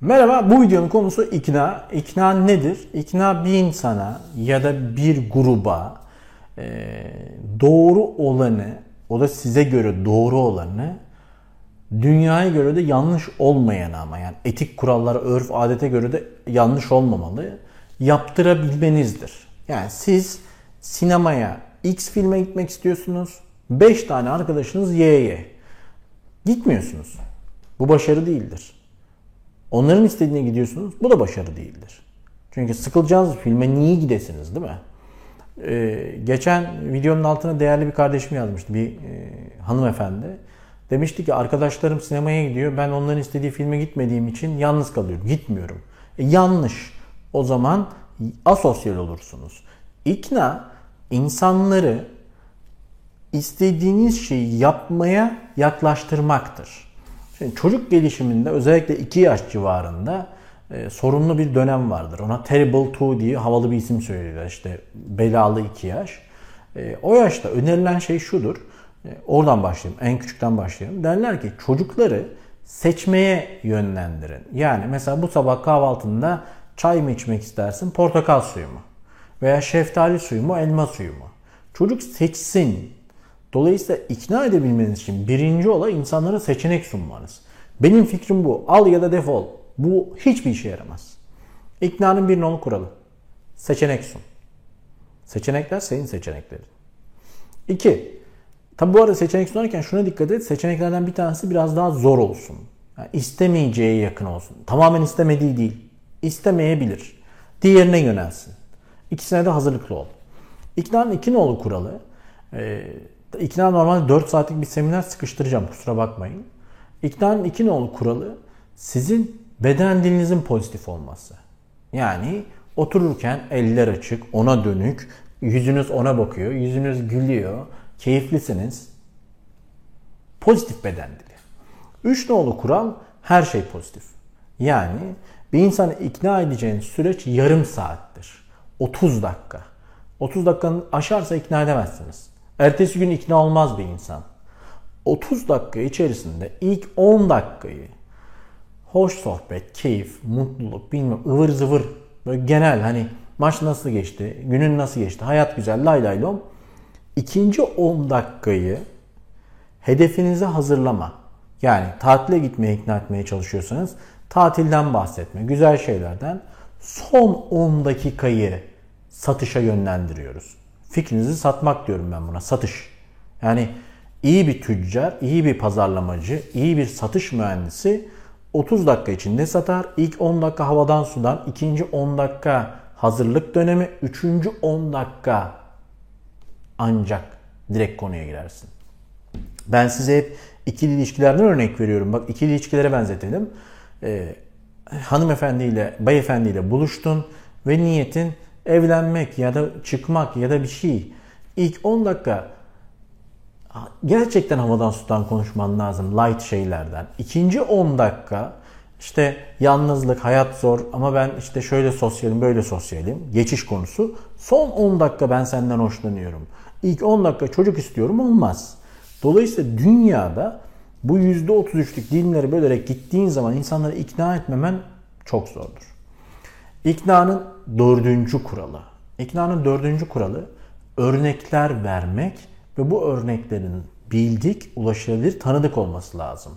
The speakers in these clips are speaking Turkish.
Merhaba, bu videonun konusu ikna. İkna nedir? İkna bir insana ya da bir gruba e, doğru olanı, o da size göre doğru olanı, dünyaya göre de yanlış olmayan ama yani etik kurallara, örf, adete göre de yanlış olmamalı, yaptırabilmenizdir. Yani siz sinemaya X filme gitmek istiyorsunuz, 5 tane arkadaşınız Y'ye. Gitmiyorsunuz. Bu başarı değildir. Onların istediğine gidiyorsunuz. Bu da başarı değildir. Çünkü sıkılacağınız filme niye gidesiniz değil mi? Ee, geçen videonun altına değerli bir kardeşim yazmıştı. Bir e, hanımefendi. Demişti ki arkadaşlarım sinemaya gidiyor. Ben onların istediği filme gitmediğim için yalnız kalıyorum. Gitmiyorum. E, yanlış. O zaman asosyal olursunuz. İkna insanları istediğiniz şeyi yapmaya yaklaştırmaktır. Şimdi çocuk gelişiminde özellikle 2 yaş civarında e, sorunlu bir dönem vardır. Ona terrible 2 diye havalı bir isim söylüyorlar. İşte belalı 2 yaş. E, o yaşta önerilen şey şudur. E, oradan başlayayım. En küçükten başlayalım. Derler ki çocukları seçmeye yönlendirin. Yani mesela bu sabah kahvaltında çay mı içmek istersin, portakal suyu mu? Veya şeftali suyu mu, elma suyu mu? Çocuk seçsin. Dolayısıyla ikna edebilmeniz için birinci olay insanlara seçenek sunmanız. Benim fikrim bu. Al ya da defol. Bu hiçbir işe yaramaz. İknanın bir nolu kuralı. Seçenek sun. Seçenekler senin seçeneklerin. İki. Tabi bu arada seçenek sunarken şuna dikkat et. Seçeneklerden bir tanesi biraz daha zor olsun. Yani istemeyeceğe yakın olsun. Tamamen istemediği değil. İstemeyebilir. Diğerine yönelsin. İkisine de hazırlıklı ol. İknanın iki nolu kuralı. E, İkna normalde 4 saatlik bir seminer sıkıştıracağım kusura bakmayın. İknanın iki nolu kuralı sizin beden dilinizin pozitif olması. Yani otururken eller açık, ona dönük, yüzünüz ona bakıyor, yüzünüz gülüyor, keyiflisiniz. Pozitif beden dili. Üç nolu kural her şey pozitif. Yani bir insanı ikna edeceğiniz süreç yarım saattir. 30 dakika. 30 dakikanın aşarsa ikna edemezsiniz. Ertesi gün ikna olmaz bir insan. 30 dakika içerisinde ilk 10 dakikayı hoş sohbet, keyif, mutluluk, bilmem ıvır zıvır böyle genel hani maç nasıl geçti, günün nasıl geçti, hayat güzel, lay lay lom. İkinci 10 dakikayı hedefinize hazırlama. Yani tatile gitmeye ikna etmeye çalışıyorsanız tatilden bahsetme, güzel şeylerden. Son 10 dakikayı satışa yönlendiriyoruz. Fikrinizi satmak diyorum ben buna. Satış. Yani iyi bir tüccar, iyi bir pazarlamacı, iyi bir satış mühendisi 30 dakika içinde satar. İlk 10 dakika havadan sudan, ikinci 10 dakika hazırlık dönemi, üçüncü 10 dakika ancak direkt konuya girersin. Ben size hep ikili ilişkilerden örnek veriyorum. Bak ikili ilişkilere benzetelim. Ee, hanımefendiyle, beyefendiyle buluştun ve niyetin evlenmek ya da çıkmak ya da bir şey. İlk 10 dakika gerçekten havadan sudan konuşman lazım light şeylerden. İkinci 10 dakika işte yalnızlık, hayat zor ama ben işte şöyle sosyalim, böyle sosyalim. Geçiş konusu. Son 10 dakika ben senden hoşlanıyorum. İlk 10 dakika çocuk istiyorum olmaz. Dolayısıyla dünyada bu %33'lük dilimleri bölerek gittiğin zaman insanları ikna etmemen çok zordur. İknanın dördüncü kuralı. İknanın dördüncü kuralı örnekler vermek ve bu örneklerin bildik, ulaşılabilir, tanıdık olması lazım.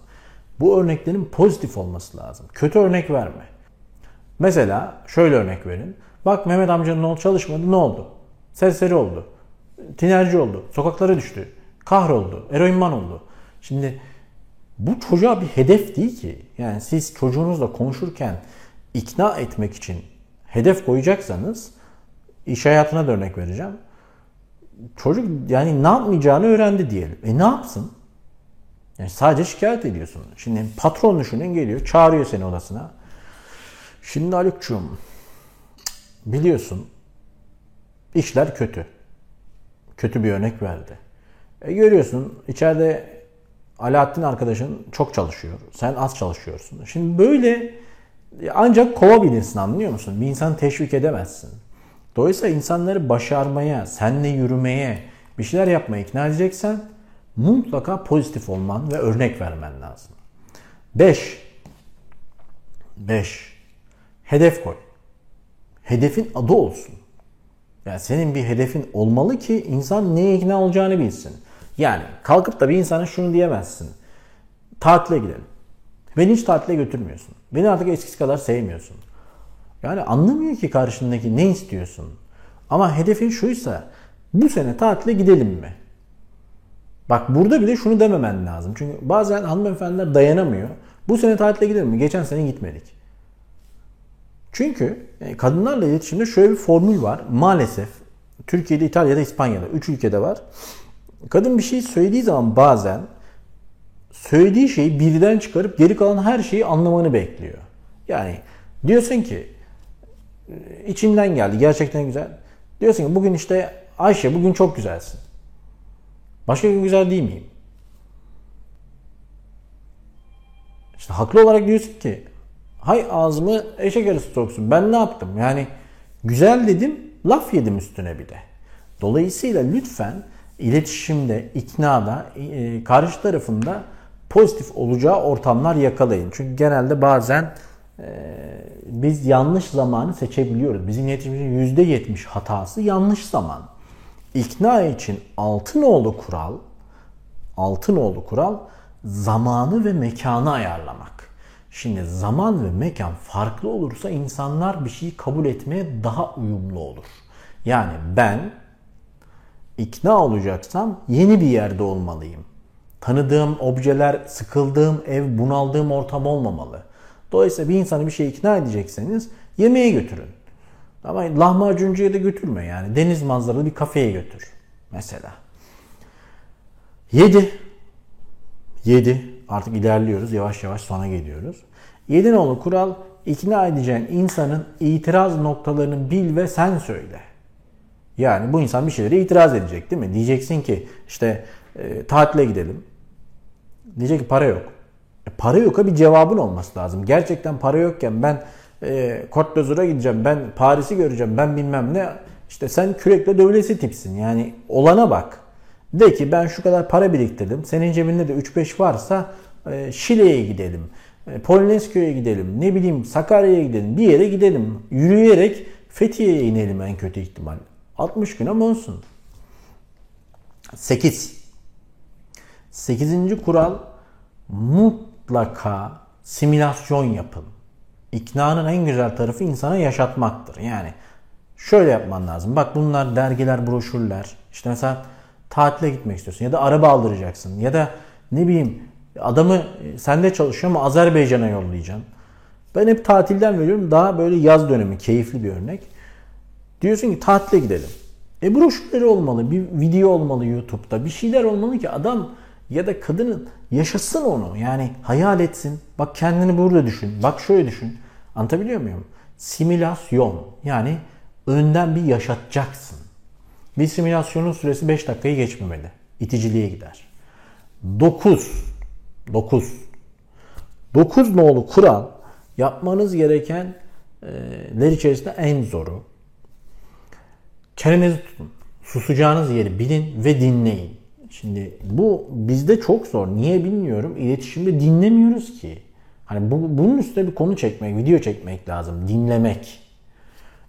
Bu örneklerin pozitif olması lazım. Kötü örnek verme. Mesela şöyle örnek verin. Bak Mehmet amcanın oğlu çalışmadı ne oldu? Serseri oldu. Tinerci oldu. Sokaklara düştü. Kahroldu. Eroinman oldu. Şimdi bu çocuğa bir hedef değil ki. Yani siz çocuğunuzla konuşurken ikna etmek için hedef koyacaksanız iş hayatına da örnek vereceğim. Çocuk yani ne yapmayacağını öğrendi diyelim. E ne yapsın? Yani sadece şikayet ediyorsun. Şimdi patron düşünün geliyor, çağırıyor seni odasına. Şimdi Haluk'cum biliyorsun işler kötü. Kötü bir örnek verdi. E görüyorsun içeride Alaaddin arkadaşın çok çalışıyor. Sen az çalışıyorsun. Şimdi böyle ancak kovabilirsin anlıyor musun? Bir insanı teşvik edemezsin. Dolayısıyla insanları başarmaya, senle yürümeye, bir şeyler yapmaya ikna edeceksen mutlaka pozitif olman ve örnek vermen lazım. 5. 5. Hedef koy. Hedefin adı olsun. Yani senin bir hedefin olmalı ki insan neye ikna olacağını bilsin. Yani kalkıp da bir insana şunu diyemezsin. Tatile gidelim. Beni hiç tatile götürmüyorsun. Beni artık eskisi kadar sevmiyorsun. Yani anlamıyor ki karşındaki ne istiyorsun. Ama hedefin şuysa bu sene tatile gidelim mi? Bak burada bile şunu dememen lazım. Çünkü bazen hanımefendiler dayanamıyor. Bu sene tatile gidelim mi? Geçen sene gitmedik. Çünkü e, kadınlarla iletişimde şöyle bir formül var. Maalesef Türkiye'de, İtalya'da, İspanya'da 3 ülkede var. Kadın bir şey söylediği zaman bazen söylediği şeyi birden çıkarıp geri kalan her şeyi anlamanı bekliyor. Yani diyorsun ki içinden geldi gerçekten güzel. Diyorsun ki bugün işte Ayşe bugün çok güzelsin. Başka gün güzel değil miyim? İşte haklı olarak diyorsun ki hay ağzımı eşek arısı soksun. Ben ne yaptım? Yani güzel dedim laf yedim üstüne bir de. Dolayısıyla lütfen iletişimde, iknada, e, karşı tarafında pozitif olacağı ortamlar yakalayın. Çünkü genelde bazen e, biz yanlış zamanı seçebiliyoruz. Bizim iletişimimizin %70 hatası yanlış zaman. İkna için Altınoğlu kural, Altınoğlu kural zamanı ve mekanı ayarlamak. Şimdi zaman ve mekan farklı olursa insanlar bir şeyi kabul etmeye daha uyumlu olur. Yani ben ikna olacaksam yeni bir yerde olmalıyım. Tanıdığım objeler, sıkıldığım ev, bunaldığım ortam olmamalı. Dolayısıyla bir insanı bir şey ikna edecekseniz yemeğe götürün. Ama lahmacuncuya da götürme yani. Deniz manzaralı bir kafeye götür mesela. 7. 7. Artık ilerliyoruz. Yavaş yavaş sona geliyoruz. 7 nolu kural ikna edeceğin insanın itiraz noktalarını bil ve sen söyle. Yani bu insan bir şeylere itiraz edecek değil mi? Diyeceksin ki işte e, tatile gidelim. Diyecek ki para yok. E, para yok'a bir cevabın olması lazım. Gerçekten para yokken ben e, Côte d'Azur'a gideceğim, ben Paris'i göreceğim, ben bilmem ne. İşte sen kürekle dövlesi tipsin. Yani olana bak. De ki ben şu kadar para biriktirdim. Senin cebinde de 3-5 varsa e, Şile'ye gidelim. E, Polonezköy'e gidelim. Ne bileyim Sakarya'ya gidelim. Bir yere gidelim. Yürüyerek Fethiye'ye inelim en kötü ihtimal. 60 gün ama olsun. 8. 8. kural mutlaka simülasyon yapın. İknanın en güzel tarafı insana yaşatmaktır. Yani şöyle yapman lazım. Bak bunlar dergiler, broşürler. İşte mesela tatile gitmek istiyorsun ya da araba aldıracaksın ya da ne bileyim adamı sende çalışıyor ama Azerbaycan'a yollayacaksın. Ben hep tatilden veriyorum. Daha böyle yaz dönemi keyifli bir örnek. Diyorsun ki tatile gidelim. E broşürleri olmalı, bir video olmalı YouTube'da, bir şeyler olmalı ki adam ya da kadının yaşasın onu. Yani hayal etsin. Bak kendini burada düşün. Bak şöyle düşün. Anlatabiliyor muyum? Simülasyon. Yani önden bir yaşatacaksın. Bir simülasyonun süresi 5 dakikayı geçmemeli. İticiliğe gider. 9. 9. 9 nolu kural yapmanız gerekenler içerisinde en zoru. Çenenizi tutun. Susacağınız yeri bilin ve dinleyin. Şimdi bu bizde çok zor. Niye bilmiyorum. İletişimde dinlemiyoruz ki. Hani bu, bunun üstüne bir konu çekmek, video çekmek lazım. Dinlemek.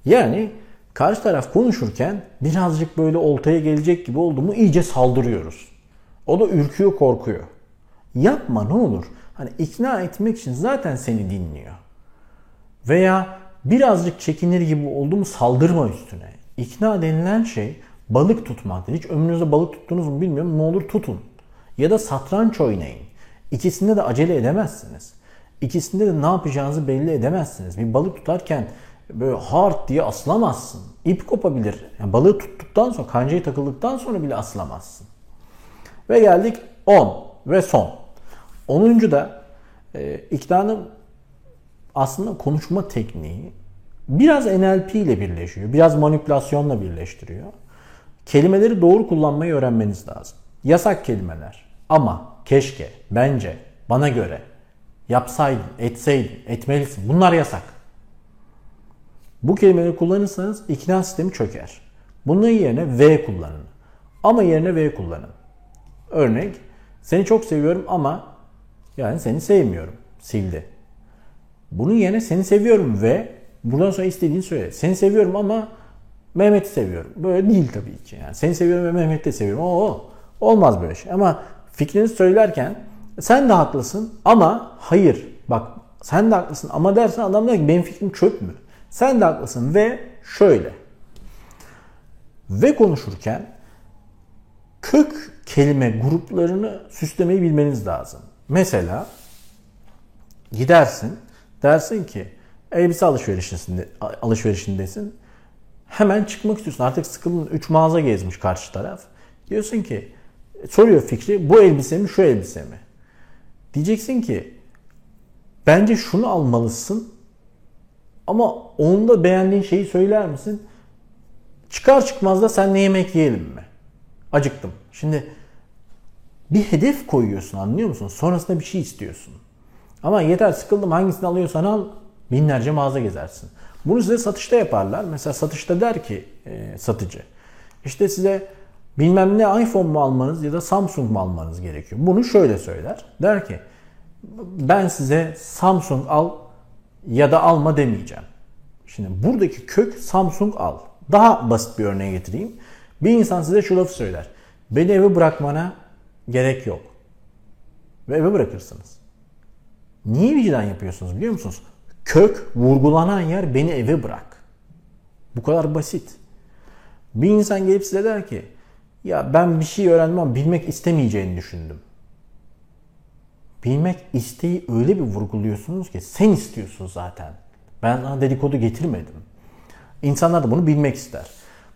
Yani karşı taraf konuşurken birazcık böyle oltaya gelecek gibi oldu mu iyice saldırıyoruz. O da ürküyor, korkuyor. Yapma ne olur. Hani ikna etmek için zaten seni dinliyor. Veya birazcık çekinir gibi oldu mu saldırma üstüne. İkna denilen şey balık tutmaktır. Hiç ömrünüzde balık tuttunuz mu bilmiyorum. Ne olur tutun. Ya da satranç oynayın. İkisinde de acele edemezsiniz. İkisinde de ne yapacağınızı belli edemezsiniz. Bir balık tutarken böyle hard diye aslamazsın. İp kopabilir. Yani balığı tuttuktan sonra, kancayı takıldıktan sonra bile aslamazsın. Ve geldik 10 ve son. 10. da e, iknanın aslında konuşma tekniği biraz NLP ile birleşiyor. Biraz manipülasyonla birleştiriyor. Kelimeleri doğru kullanmayı öğrenmeniz lazım. Yasak kelimeler. Ama, keşke, bence, bana göre, yapsaydın, etseydin, etmelisin. Bunlar yasak. Bu kelimeleri kullanırsanız ikna sistemi çöker. Bunun yerine V kullanın. Ama yerine V kullanın. Örnek, seni çok seviyorum ama yani seni sevmiyorum. Sildi. Bunun yerine seni seviyorum ve buradan sonra istediğini söyle. Seni seviyorum ama Mehmet'i seviyorum. Böyle değil tabii ki. Yani seni seviyorum ve Mehmet'i de seviyorum. Oo, olmaz böyle şey. Ama fikrini söylerken sen de haklısın ama hayır bak sen de haklısın ama dersen adam der ki benim fikrim çöp mü? Sen de haklısın ve şöyle. Ve konuşurken kök kelime gruplarını süslemeyi bilmeniz lazım. Mesela gidersin dersin ki elbise alışverişinde, alışverişindesin. Hemen çıkmak istiyorsun. Artık sıkıldın. 3 mağaza gezmiş karşı taraf. Diyorsun ki soruyor fikri bu elbise mi şu elbise mi? Diyeceksin ki bence şunu almalısın ama onda beğendiğin şeyi söyler misin? Çıkar çıkmaz da sen ne yemek yiyelim mi? Acıktım. Şimdi bir hedef koyuyorsun anlıyor musun? Sonrasında bir şey istiyorsun. Ama yeter sıkıldım hangisini alıyorsan al binlerce mağaza gezersin. Bunu size satışta yaparlar. Mesela satışta der ki e, satıcı işte size bilmem ne iPhone mu almanız ya da Samsung mu almanız gerekiyor. Bunu şöyle söyler. Der ki ben size Samsung al ya da alma demeyeceğim. Şimdi buradaki kök Samsung al. Daha basit bir örneğe getireyim. Bir insan size şu lafı söyler. Beni eve bırakmana gerek yok. Ve eve bırakırsınız. Niye vicdan yapıyorsunuz biliyor musunuz? Kök, vurgulanan yer beni eve bırak. Bu kadar basit. Bir insan gelip size der ki ya ben bir şey öğrendim ama bilmek istemeyeceğini düşündüm. Bilmek isteği öyle bir vurguluyorsunuz ki sen istiyorsun zaten. Ben sana dedikodu getirmedim. İnsanlar da bunu bilmek ister.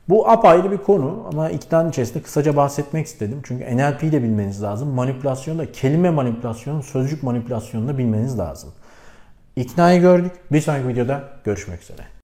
Bu apayrı bir konu ama iktidarın içerisinde kısaca bahsetmek istedim. Çünkü NLP'yi de bilmeniz lazım. Manipülasyonu kelime manipülasyonu, sözcük manipülasyonunu da bilmeniz lazım. İknayı gördük. Bir sonraki videoda görüşmek üzere.